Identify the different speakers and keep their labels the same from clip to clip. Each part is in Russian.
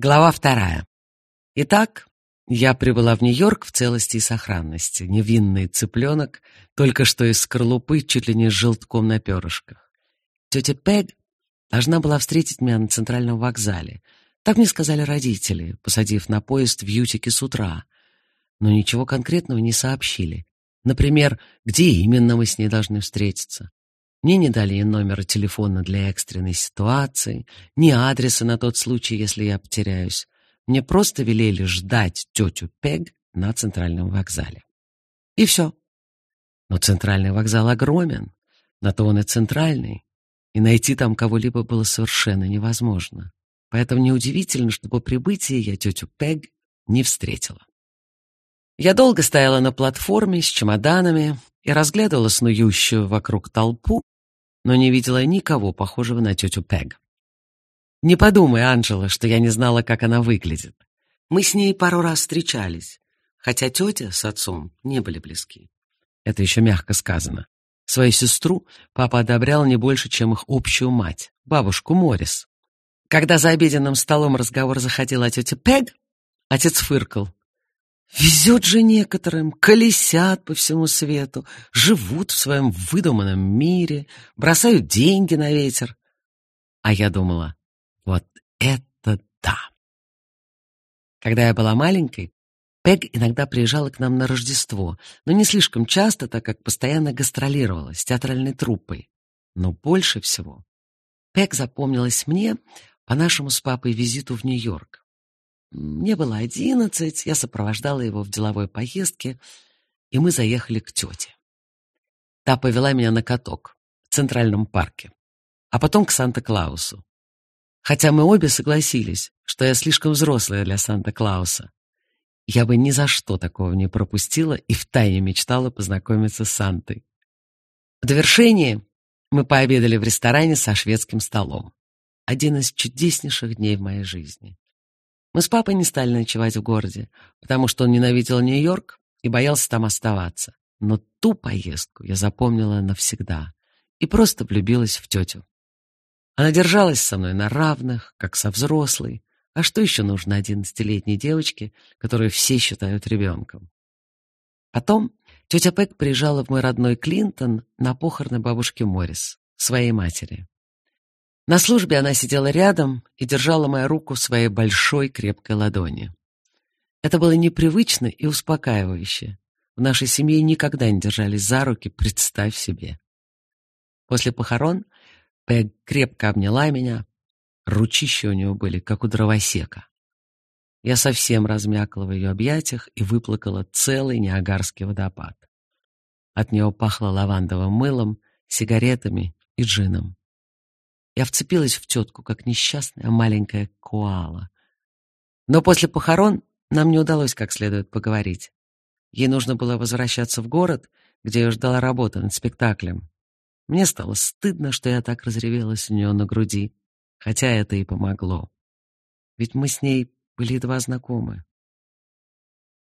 Speaker 1: Глава вторая. Итак, я прибыла в Нью-Йорк в целости и сохранности. Невинный цыпленок, только что из скорлупы, чуть ли не с желтком на перышках. Тетя Пег должна была встретить меня на центральном вокзале. Так мне сказали родители, посадив на поезд в Ютике с утра. Но ничего конкретного не сообщили. Например, где именно мы с ней должны встретиться. Мне не дали номера телефона для экстренной ситуации, ни адреса на тот случай, если я потеряюсь. Мне просто велели ждать тетю Пег на центральном вокзале. И все. Но центральный вокзал огромен, на то он и центральный, и найти там кого-либо было совершенно невозможно. Поэтому неудивительно, что по прибытии я тетю Пег не встретила. Я долго стояла на платформе с чемоданами и разглядывала снующую вокруг толпу, но не видела никого похожего на тетю Пег. Не подумай, Анжела, что я не знала, как она выглядит. Мы с ней пару раз встречались, хотя тетя с отцом не были близки. Это еще мягко сказано. Свою сестру папа одобрял не больше, чем их общую мать, бабушку Морис. Когда за обеденным столом разговор заходил о тете Пег, отец фыркал. Везет же некоторым, колесят по всему свету, живут в своем выдуманном мире, бросают деньги на ветер. А я думала, вот это да! Когда я была маленькой, Пег иногда приезжала к нам на Рождество, но не слишком часто, так как постоянно гастролировала с театральной труппой. Но больше всего Пег запомнилась мне по нашему с папой визиту в Нью-Йорк. Мне было одиннадцать, я сопровождала его в деловой поездке, и мы заехали к тете. Та повела меня на каток в Центральном парке, а потом к Санта-Клаусу. Хотя мы обе согласились, что я слишком взрослая для Санта-Клауса. Я бы ни за что такого не пропустила и втайне мечтала познакомиться с Сантой. В довершение мы пообедали в ресторане со шведским столом. Один из чудеснейших дней в моей жизни. Мы с папой не стали ночевать в городе, потому что он ненавидел Нью-Йорк и боялся там оставаться. Но ту поездку я запомнила навсегда и просто влюбилась в тетю. Она держалась со мной на равных, как со взрослой. А что еще нужно одиннадцатилетней девочке, которую все считают ребенком? Потом тетя Пэк приезжала в мой родной Клинтон на похороны бабушки Моррис, своей матери. На службе она сидела рядом и держала мою руку в своей большой крепкой ладони. Это было непривычно и успокаивающе. В нашей семье никогда не держались за руки, представь себе. После похорон Пэг крепко обняла меня. Ручища у него были, как у дровосека. Я совсем размякла в ее объятиях и выплакала целый Ниагарский водопад. От него пахло лавандовым мылом, сигаретами и джином. Я вцепилась в тетку, как несчастная маленькая коала. Но после похорон нам не удалось как следует поговорить. Ей нужно было возвращаться в город, где ее ждала работа над спектаклем. Мне стало стыдно, что я так разревелась у нее на груди, хотя это и помогло. Ведь мы с ней были едва знакомы.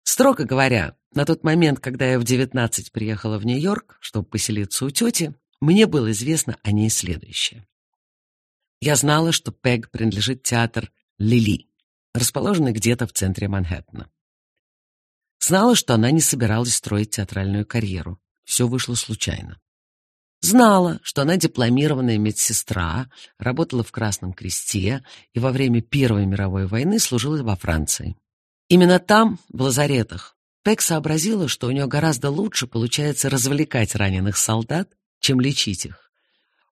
Speaker 1: Строго говоря, на тот момент, когда я в девятнадцать приехала в Нью-Йорк, чтобы поселиться у тети, мне было известно о ней следующее. Я знала, что Пег принадлежит театр Лили, расположенный где-то в центре Манхэттена. Знала, что она не собиралась строить театральную карьеру. Все вышло случайно. Знала, что она дипломированная медсестра, работала в Красном Кресте и во время Первой мировой войны служила во Франции. Именно там, в лазаретах, Пек сообразила, что у нее гораздо лучше получается развлекать раненых солдат, чем лечить их.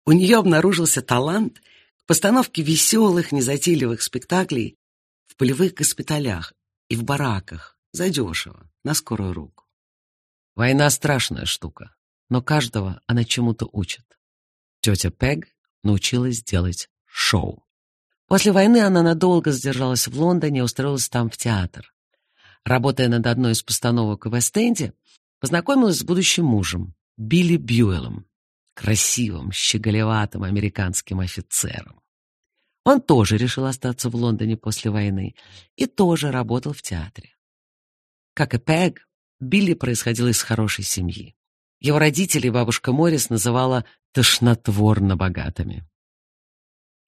Speaker 1: У нее обнаружился талант Постановки веселых, незатейливых спектаклей в полевых госпиталях и в бараках, задешево, на скорую руку. Война — страшная штука, но каждого она чему-то учит. Тетя Пег научилась делать шоу. После войны она надолго задержалась в Лондоне и устроилась там в театр. Работая над одной из постановок в Вест-Энде, познакомилась с будущим мужем, Билли Бьюэллом, красивым, щеголеватым американским офицером. Он тоже решил остаться в Лондоне после войны и тоже работал в театре. Как и Пэг, Билли происходил из хорошей семьи. Его родители бабушка Моррис называла «тошнотворно богатыми».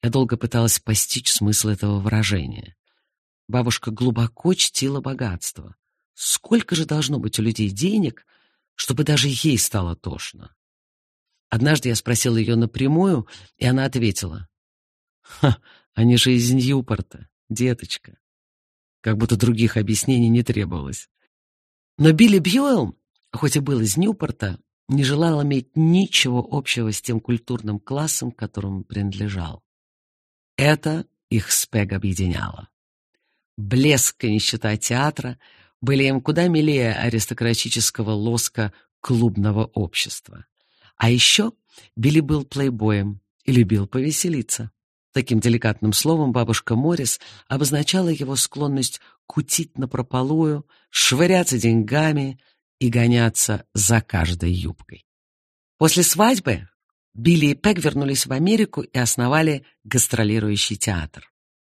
Speaker 1: Я долго пыталась постичь смысл этого выражения. бабушка глубоко чтила богатство. Сколько же должно быть у людей денег, чтобы даже ей стало тошно? Однажды я спросил ее напрямую, и она ответила. «Ха, они же из Ньюпорта, деточка». Как будто других объяснений не требовалось. Но Билли Бьюэлл, хоть и был из Ньюпорта, не желал иметь ничего общего с тем культурным классом, к которому принадлежал. Это их спег объединяло. Блеск и нищета театра были им куда милее аристократического лоска клубного общества. А еще Билли был плейбоем и любил повеселиться. Таким деликатным словом бабушка Моррис обозначала его склонность кутить напропалую, швыряться деньгами и гоняться за каждой юбкой. После свадьбы Билли и Пег вернулись в Америку и основали гастролирующий театр.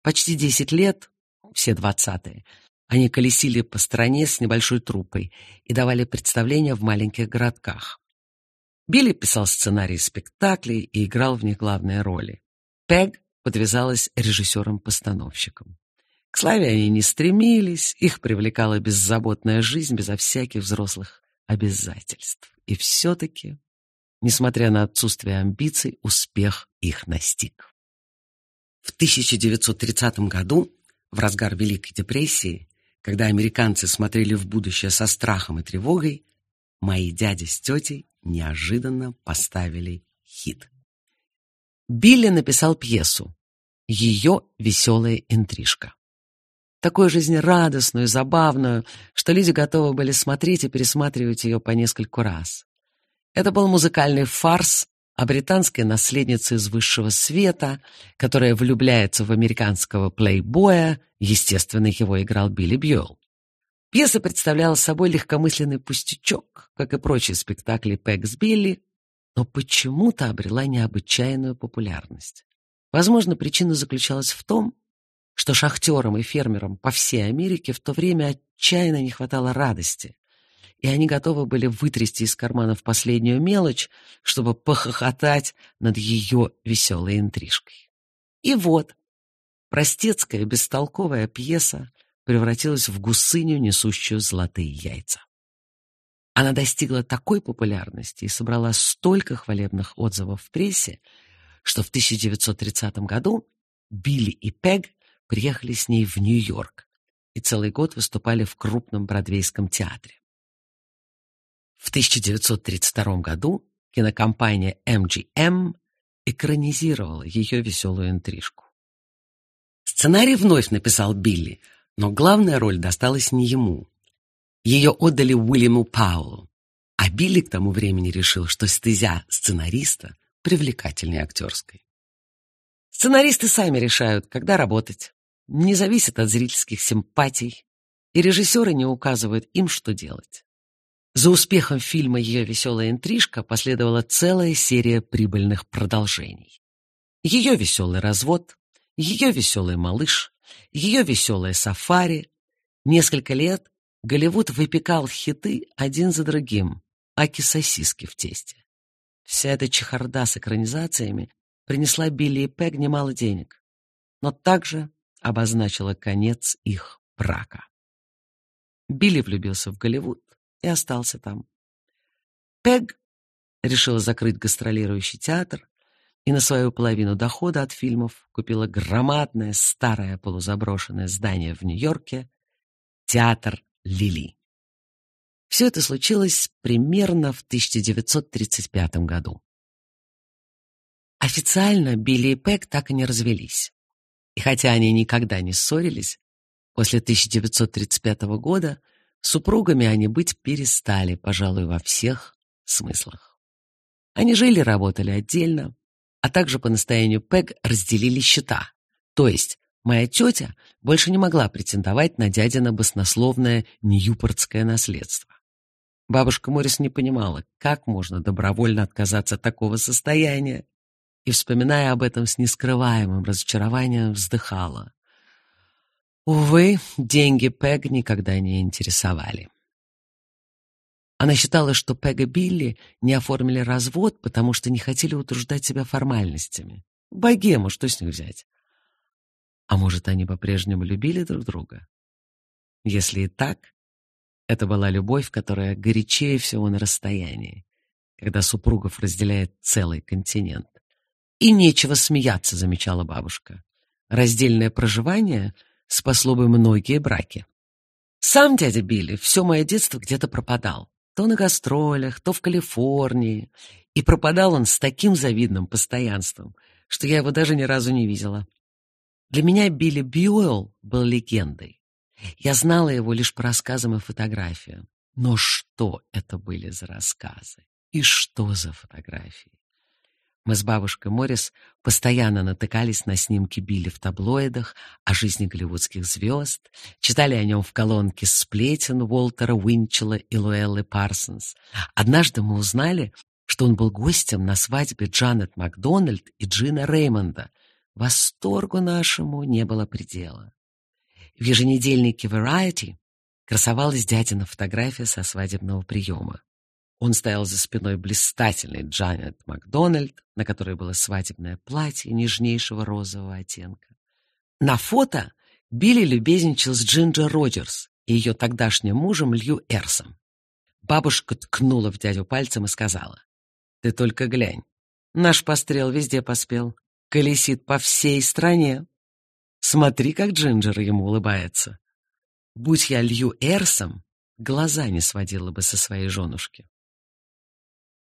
Speaker 1: Почти 10 лет, все двадцатые, они колесили по стране с небольшой труппой и давали представления в маленьких городках. Билли писал сценарии спектаклей и играл в них главные роли. Пег подвязалась режиссером-постановщиком. К славе они не стремились, их привлекала беззаботная жизнь безо всяких взрослых обязательств. И все-таки, несмотря на отсутствие амбиций, успех их настиг. В 1930 году, в разгар Великой депрессии, когда американцы смотрели в будущее со страхом и тревогой, мои дяди с тетей неожиданно поставили хит. Билли написал пьесу «Ее веселая интрижка» такую жизнерадостную, забавную, что люди готовы были смотреть и пересматривать ее по нескольку раз. Это был музыкальный фарс о британской наследнице из высшего света, которая влюбляется в американского плейбоя, естественно, его играл Билли Бьюэлл. Пьеса представляла собой легкомысленный пустячок, как и прочие спектакли Пэгс Билли, но почему-то обрела необычайную популярность. Возможно, причина заключалась в том, что шахтерам и фермерам по всей Америке в то время отчаянно не хватало радости, и они готовы были вытрясти из карманов последнюю мелочь, чтобы похохотать над ее веселой интрижкой. И вот, простецкая бестолковая пьеса превратилась в гусыню, несущую золотые яйца. Она достигла такой популярности и собрала столько хвалебных отзывов в прессе, что в 1930 году Билли и Пег приехали с ней в Нью-Йорк и целый год выступали в крупном бродвейском театре. В 1932 году кинокомпания MGM экранизировала ее веселую интрижку. Сценарий вновь написал Билли, но главная роль досталась не ему. Ее отдали Уильяму Паулу, а Билли к тому времени решил, что стезя сценариста привлекательнее актерской. Сценаристы сами решают, когда работать. Не зависит от зрительских симпатий, и режиссеры не указывают им, что делать. За успехом фильма «Ее веселая интрижка» последовала целая серия прибыльных продолжений. Ее веселый развод, ее веселый малыш, ее веселое сафари. Несколько лет Голливуд выпекал хиты один за другим, аки сосиски в тесте. Вся эта чехарда с экранизациями принесла Билли и Пэг немало денег, но также обозначила конец их брака. Билли влюбился в Голливуд и остался там. Пэг решила закрыть гастролирующий театр и на свою половину дохода от фильмов купила громадное старое полузаброшенное здание в Нью-Йорке театр Лили. Все это случилось примерно в 1935 году. Официально Билли и Пэк так и не развелись. И хотя они никогда не ссорились, после 1935 года супругами они быть перестали, пожалуй, во всех смыслах. Они жили и работали отдельно, а также по настоянию Пэг разделили счета. То есть моя тетя больше не могла претендовать на дядино баснословное ньюпортское наследство. Бабушка Моррис не понимала, как можно добровольно отказаться от такого состояния, и, вспоминая об этом с нескрываемым разочарованием, вздыхала. Увы, деньги Пэг никогда не интересовали. Она считала, что Пэг и Билли не оформили развод, потому что не хотели утруждать себя формальностями. Богему, что с них взять? А может, они по-прежнему любили друг друга? Если и так, это была любовь, которая горячее всего на расстоянии, когда супругов разделяет целый континент. И нечего смеяться, замечала бабушка. Раздельное проживание спасло бы многие браки. Сам дядя Билли все мое детство где-то пропадал. То на гастролях, то в Калифорнии. И пропадал он с таким завидным постоянством, что я его даже ни разу не видела. Для меня Билли Бьюэлл был легендой. Я знала его лишь по рассказам и фотографиям. Но что это были за рассказы? И что за фотографии? Мы с бабушкой Моррис постоянно натыкались на снимки Билли в таблоидах о жизни голливудских звезд, читали о нем в колонке сплетен Уолтера Уинчела и Луэллы Парсонс. Однажды мы узнали, что он был гостем на свадьбе Джанет Макдональд и Джина Реймонда. Восторгу нашему не было предела. В еженедельнике Variety красовалась дядина фотография со свадебного приема. Он стоял за спиной блистательной Джанет Макдональд, на которой было свадебное платье нежнейшего розового оттенка. На фото Билли любезничал с Джинджер Роджерс и ее тогдашним мужем Лью Эрсом. Бабушка ткнула в дядю пальцем и сказала, «Ты только глянь, наш пострел везде поспел, колесит по всей стране. Смотри, как Джинджер ему улыбается. Будь я Лью Эрсом, глаза не сводила бы со своей женушки.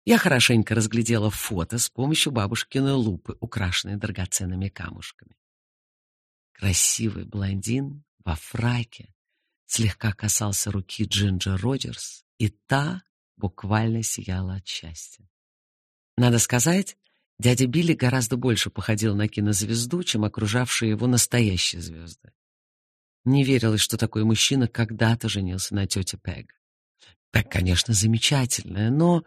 Speaker 1: Я хорошенько разглядела фото с помощью бабушкиной лупы, украшенной драгоценными камушками. Красивый блондин во фраке слегка касался руки Джинджер Роджерс, и та буквально сияла от счастья. Надо сказать, дядя Билли гораздо больше походил на кинозвезду, чем окружавшие его настоящие звезды. Не верилось, что такой мужчина когда-то женился на тете Пег. Пег, конечно, замечательная, но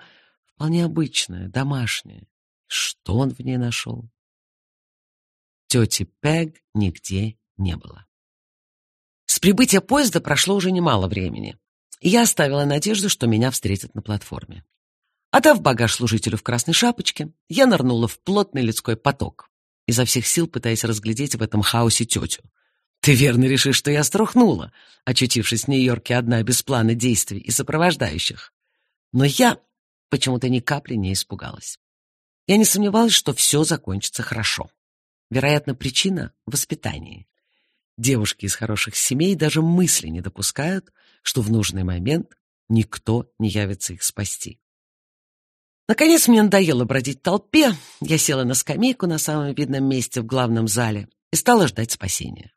Speaker 1: вполне обычная, домашняя. Что он в ней нашел? Тети Пег нигде не было. С прибытия поезда прошло уже немало времени, и я оставила надежду, что меня встретят на платформе. Отдав багаж служителю в красной шапочке, я нырнула в плотный людской поток, изо всех сил пытаясь разглядеть в этом хаосе тетю. Ты верно решишь, что я струхнула, очутившись в Нью-Йорке одна без плана действий и сопровождающих. Но я почему-то ни капли не испугалась. Я не сомневалась, что все закончится хорошо. Вероятно, причина — воспитание. Девушки из хороших семей даже мысли не допускают, что в нужный момент никто не явится их спасти. Наконец мне надоело бродить в толпе, я села на скамейку на самом видном месте в главном зале и стала ждать спасения.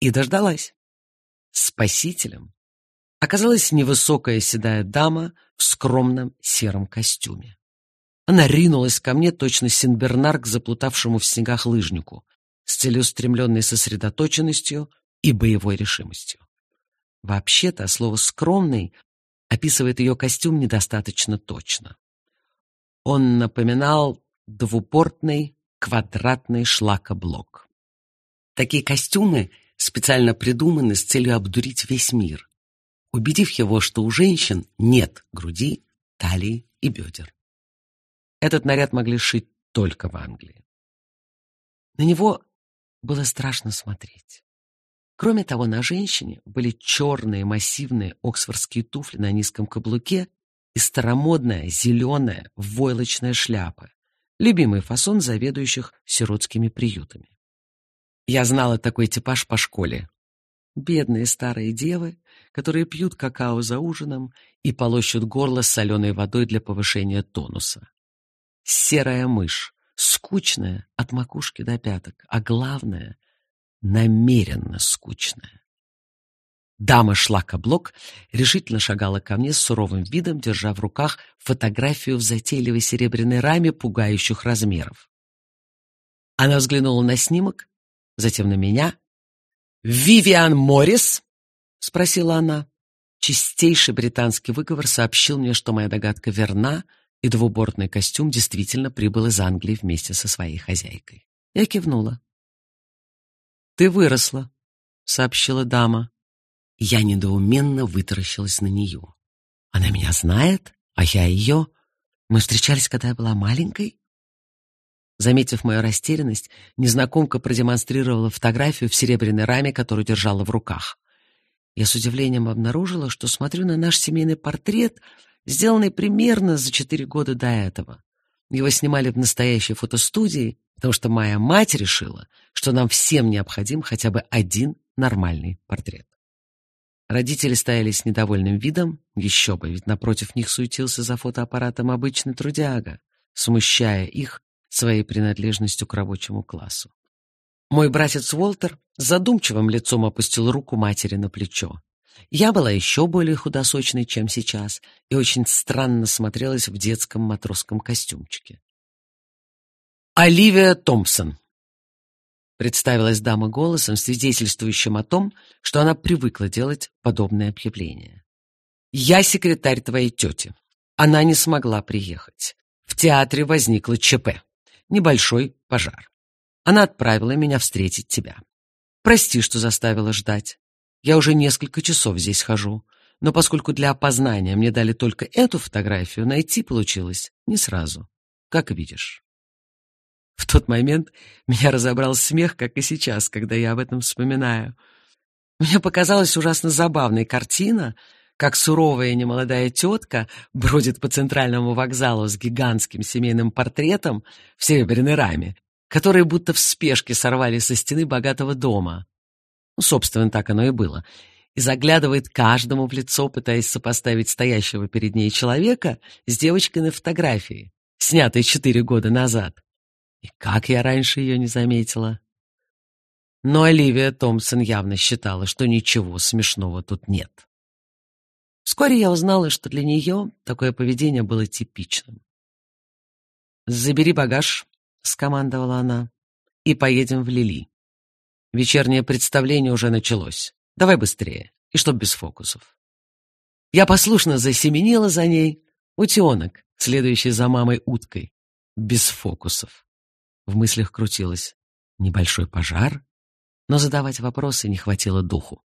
Speaker 1: И дождалась. Спасителем оказалась невысокая седая дама в скромном сером костюме. Она ринулась ко мне, точно Синбернар к заплутавшему в снегах лыжнику, с целеустремленной сосредоточенностью и боевой решимостью. Вообще-то слово «скромный» описывает ее костюм недостаточно точно. Он напоминал двупортный квадратный шлакоблок. Такие костюмы специально придуманы с целью обдурить весь мир, убедив его, что у женщин нет груди, талии и бедер. Этот наряд могли шить только в Англии. На него было страшно смотреть. Кроме того, на женщине были черные массивные оксфордские туфли на низком каблуке и старомодная зеленая войлочная шляпа, любимый фасон заведующих сиротскими приютами. Я знала такой типаж по школе. Бедные старые девы, которые пьют какао за ужином и полощут горло соленой водой для повышения тонуса. Серая мышь, скучная от макушки до пяток, а главное — намеренно скучная. Дама шла каблок, решительно шагала ко мне с суровым видом, держа в руках фотографию в затейливой серебряной раме пугающих размеров. Она взглянула на снимок, затем на меня. «Вивиан Моррис?» — спросила она. Чистейший британский выговор сообщил мне, что моя догадка верна, и двубортный костюм действительно прибыл из Англии вместе со своей хозяйкой. Я кивнула. «Ты выросла», — сообщила дама. Я недоуменно вытаращилась на нее. «Она меня знает, а я ее. Мы встречались, когда я была маленькой?» Заметив мою растерянность, незнакомка продемонстрировала фотографию в серебряной раме, которую держала в руках. Я с удивлением обнаружила, что смотрю на наш семейный портрет, сделанный примерно за четыре года до этого. Его снимали в настоящей фотостудии, потому что моя мать решила, что нам всем необходим хотя бы один нормальный портрет. Родители стояли с недовольным видом, еще бы, ведь напротив них суетился за фотоаппаратом обычный трудяга, смущая их своей принадлежностью к рабочему классу. Мой братец Уолтер задумчивым лицом опустил руку матери на плечо. Я была еще более худосочной, чем сейчас, и очень странно смотрелась в детском матросском костюмчике. «Оливия Томпсон», — представилась дама голосом, свидетельствующим о том, что она привыкла делать подобные объявления. «Я секретарь твоей тети. Она не смогла приехать. В театре возникло ЧП. Небольшой пожар. Она отправила меня встретить тебя. Прости, что заставила ждать. Я уже несколько часов здесь хожу, но поскольку для опознания мне дали только эту фотографию, найти получилось не сразу, как видишь. В тот момент меня разобрал смех, как и сейчас, когда я об этом вспоминаю. Мне показалась ужасно забавной картина, как суровая немолодая тетка бродит по центральному вокзалу с гигантским семейным портретом в серебряной раме, который будто в спешке сорвали со стены богатого дома. Ну, собственно, так оно и было. И заглядывает каждому в лицо, пытаясь сопоставить стоящего перед ней человека с девочкой на фотографии, снятой четыре года назад. И как я раньше ее не заметила. Но Оливия Томпсон явно считала, что ничего смешного тут нет. Вскоре я узнала, что для нее такое поведение было типичным. «Забери багаж», — скомандовала она, — «и поедем в Лили. Вечернее представление уже началось. Давай быстрее, и чтоб без фокусов». Я послушно засеменила за ней, утенок, следующий за мамой уткой, без фокусов. В мыслях крутилось небольшой пожар, но задавать вопросы не хватило духу.